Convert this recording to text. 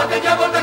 Pode já voltar.